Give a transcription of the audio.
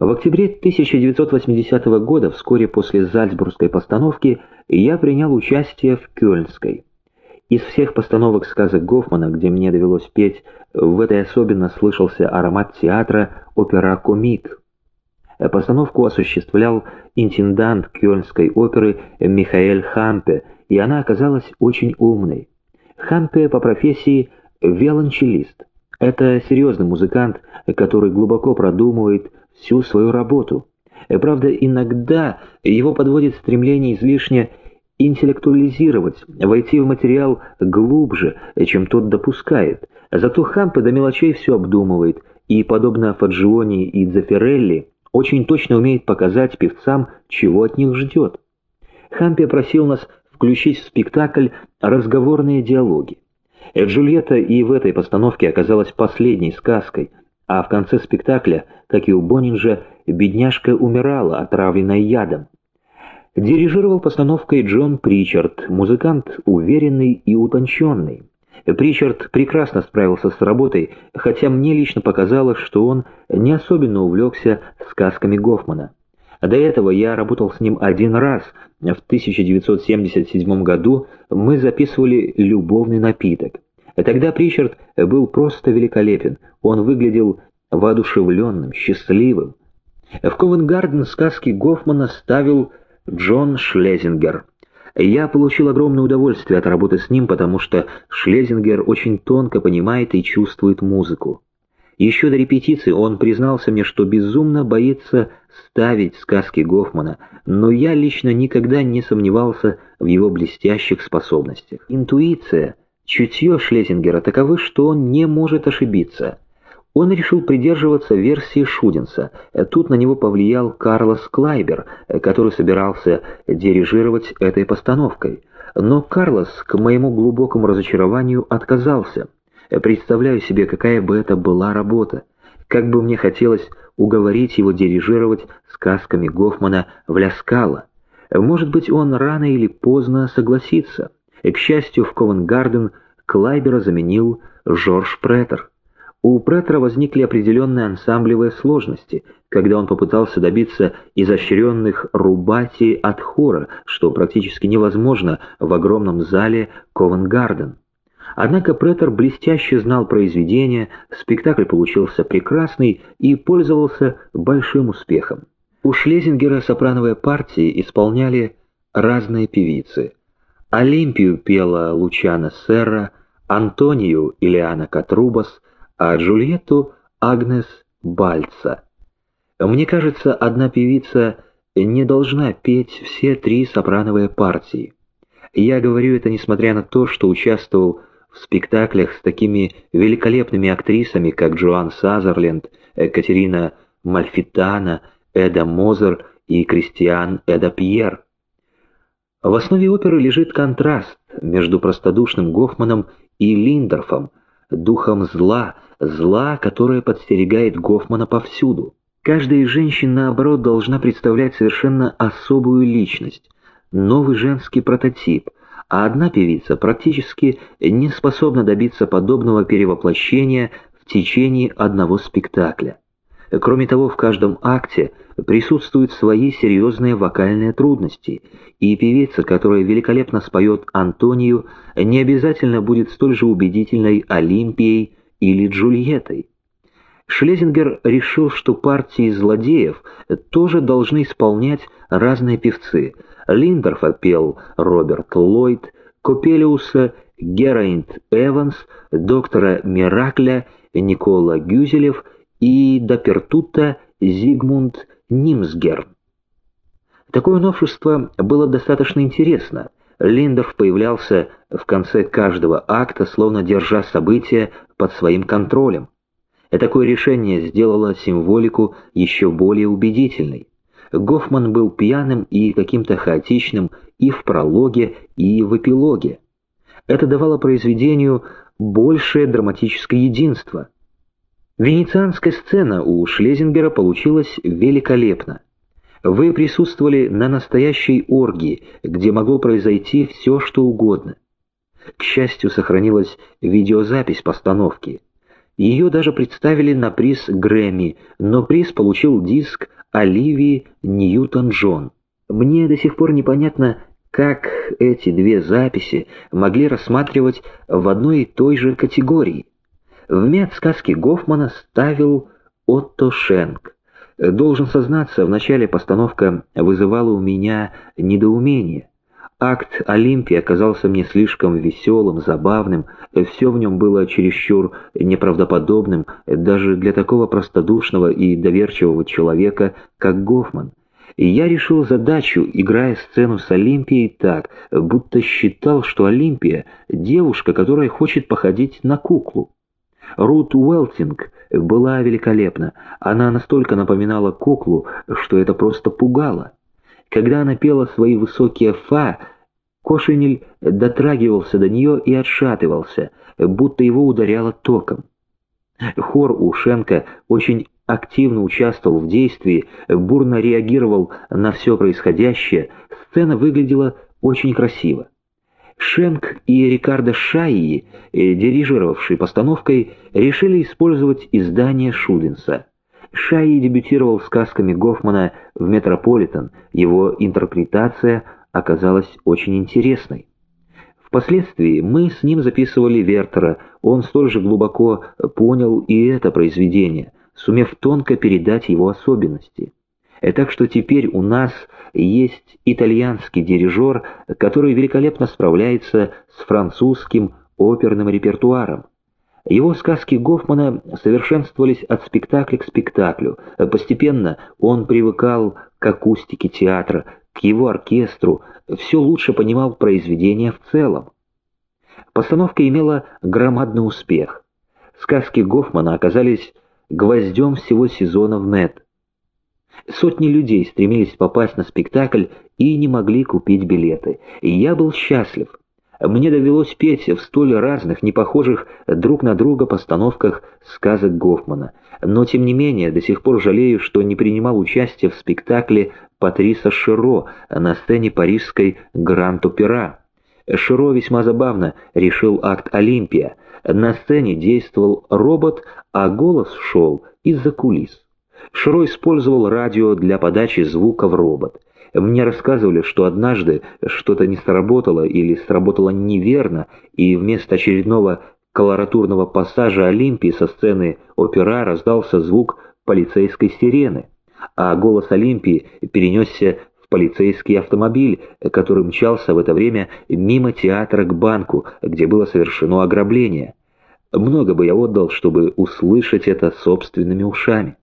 В октябре 1980 года, вскоре после Зальцбургской постановки, я принял участие в Кёльнской. Из всех постановок сказок Гофмана, где мне довелось петь, в этой особенно слышался аромат театра «Опера-комик». Постановку осуществлял интендант Кёльнской оперы Михаэль Хампе, и она оказалась очень умной. Хампе по профессии виолончелист. Это серьезный музыкант, который глубоко продумывает всю свою работу. Правда, иногда его подводит стремление излишне интеллектуализировать, войти в материал глубже, чем тот допускает. Зато Хампе до мелочей все обдумывает и, подобно Фаджиони и Дзефирелли, очень точно умеет показать певцам, чего от них ждет. Хампе просил нас включить в спектакль разговорные диалоги. Джульетта и в этой постановке оказалась последней сказкой, а в конце спектакля, как и у Боннинджа, бедняжка умирала, отравленная ядом. Дирижировал постановкой Джон Причард, музыкант уверенный и утонченный. Причард прекрасно справился с работой, хотя мне лично показалось, что он не особенно увлекся сказками Гофмана. До этого я работал с ним один раз. В 1977 году мы записывали «Любовный напиток». Тогда Причард был просто великолепен. Он выглядел воодушевленным, счастливым. В Ковенгарден сказки Гофмана ставил Джон Шлезингер. Я получил огромное удовольствие от работы с ним, потому что Шлезингер очень тонко понимает и чувствует музыку. Еще до репетиции он признался мне, что безумно боится ставить сказки Гофмана, но я лично никогда не сомневался в его блестящих способностях. Интуиция, чутье Шлезингера таковы, что он не может ошибиться. Он решил придерживаться версии Шудинса. Тут на него повлиял Карлос Клайбер, который собирался дирижировать этой постановкой. Но Карлос, к моему глубокому разочарованию, отказался. Представляю себе, какая бы это была работа. Как бы мне хотелось уговорить его дирижировать сказками Гофмана в Ляскало. Может быть, он рано или поздно согласится. К счастью, в Ковенгарден Клайбера заменил Жорж Претер. У Претера возникли определенные ансамблевые сложности, когда он попытался добиться изощренных рубати от хора, что практически невозможно в огромном зале Ковенгарден. Однако Претер блестяще знал произведение, спектакль получился прекрасный и пользовался большим успехом. У Шлезингера сопрановые партии исполняли разные певицы. Олимпию пела Лучана Серра, Антонию Илиана Катрубас, а Джульетту Агнес Бальца. Мне кажется, одна певица не должна петь все три сопрановые партии. Я говорю это несмотря на то, что участвовал в спектаклях с такими великолепными актрисами, как Джоан Сазерленд, Екатерина Мальфитана, Эда Мозер и Кристиан Эда Пьер. В основе оперы лежит контраст между простодушным Гофманом и Линдорфом, духом зла, зла, которое подстерегает Гофмана повсюду. Каждая из женщин, наоборот, должна представлять совершенно особую личность, новый женский прототип – а одна певица практически не способна добиться подобного перевоплощения в течение одного спектакля. Кроме того, в каждом акте присутствуют свои серьезные вокальные трудности, и певица, которая великолепно споет Антонию, не обязательно будет столь же убедительной Олимпией или Джульеттой. Шлезингер решил, что партии злодеев тоже должны исполнять разные певцы – Линдорфа пел Роберт Ллойд, Копелиуса Герайнд Эванс, доктора Миракля Никола Гюзелев и Дапертута Зигмунд Нимсгер. Такое новшество было достаточно интересно. Линдорф появлялся в конце каждого акта, словно держа события под своим контролем. Такое решение сделало символику еще более убедительной. Гофман был пьяным и каким-то хаотичным и в прологе, и в эпилоге. Это давало произведению большее драматическое единство. Венецианская сцена у Шлезингера получилась великолепно. Вы присутствовали на настоящей оргии, где могло произойти все, что угодно. К счастью, сохранилась видеозапись постановки. Ее даже представили на приз Грэмми, но приз получил диск Оливии Ньютон-Джон. Мне до сих пор непонятно, как эти две записи могли рассматривать в одной и той же категории. В мяд сказки Гофмана ставил Отто Шенк. Должен сознаться, вначале постановка вызывала у меня недоумение. Акт Олимпии оказался мне слишком веселым, забавным, все в нем было чересчур неправдоподобным даже для такого простодушного и доверчивого человека, как Гофман. И я решил задачу, играя сцену с Олимпией так, будто считал, что Олимпия — девушка, которая хочет походить на куклу. Рут Уэлтинг была великолепна. Она настолько напоминала куклу, что это просто пугало. Когда она пела свои высокие фа, Кошенель дотрагивался до нее и отшатывался, будто его ударяло током. Хор у Шенка очень активно участвовал в действии, бурно реагировал на все происходящее, сцена выглядела очень красиво. Шенк и Рикардо Шайи, дирижировавшие постановкой, решили использовать издание Шубинса. Шайи дебютировал сказками Гофмана в «Метрополитен», его интерпретация оказалась очень интересной. Впоследствии мы с ним записывали Вертера, он столь же глубоко понял и это произведение, сумев тонко передать его особенности. И так что теперь у нас есть итальянский дирижер, который великолепно справляется с французским оперным репертуаром. Его сказки Гофмана совершенствовались от спектакля к спектаклю. Постепенно он привыкал к акустике театра, к его оркестру, все лучше понимал произведение в целом. Постановка имела громадный успех. Сказки Гофмана оказались гвоздем всего сезона в НЕТ. Сотни людей стремились попасть на спектакль и не могли купить билеты. И я был счастлив. Мне довелось петь в столь разных, не похожих друг на друга постановках сказок Гофмана. Но, тем не менее, до сих пор жалею, что не принимал участие в спектакле Патриса Широ на сцене парижской Гранд-Опера. Широ весьма забавно решил акт «Олимпия». На сцене действовал робот, а голос шел из-за кулис. Широ использовал радио для подачи звука в робот. Мне рассказывали, что однажды что-то не сработало или сработало неверно, и вместо очередного колоратурного пассажа Олимпии со сцены опера раздался звук полицейской сирены, а голос Олимпии перенесся в полицейский автомобиль, который мчался в это время мимо театра к банку, где было совершено ограбление. Много бы я отдал, чтобы услышать это собственными ушами.